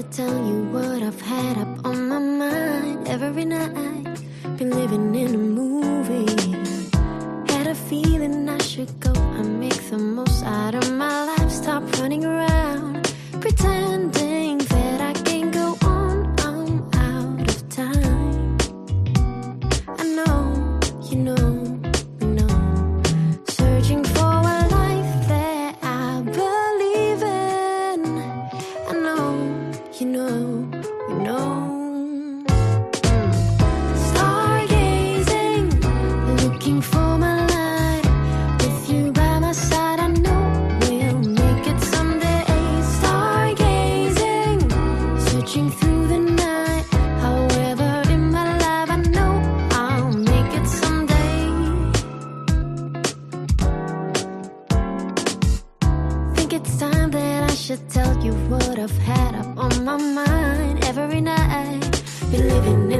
should tell you what I've had up on my mind every night. Been living in a movie. Had a feeling I should go and make the most out of my life. Stop running around, pretending should tell you what I've had up on my mind every night. Been living in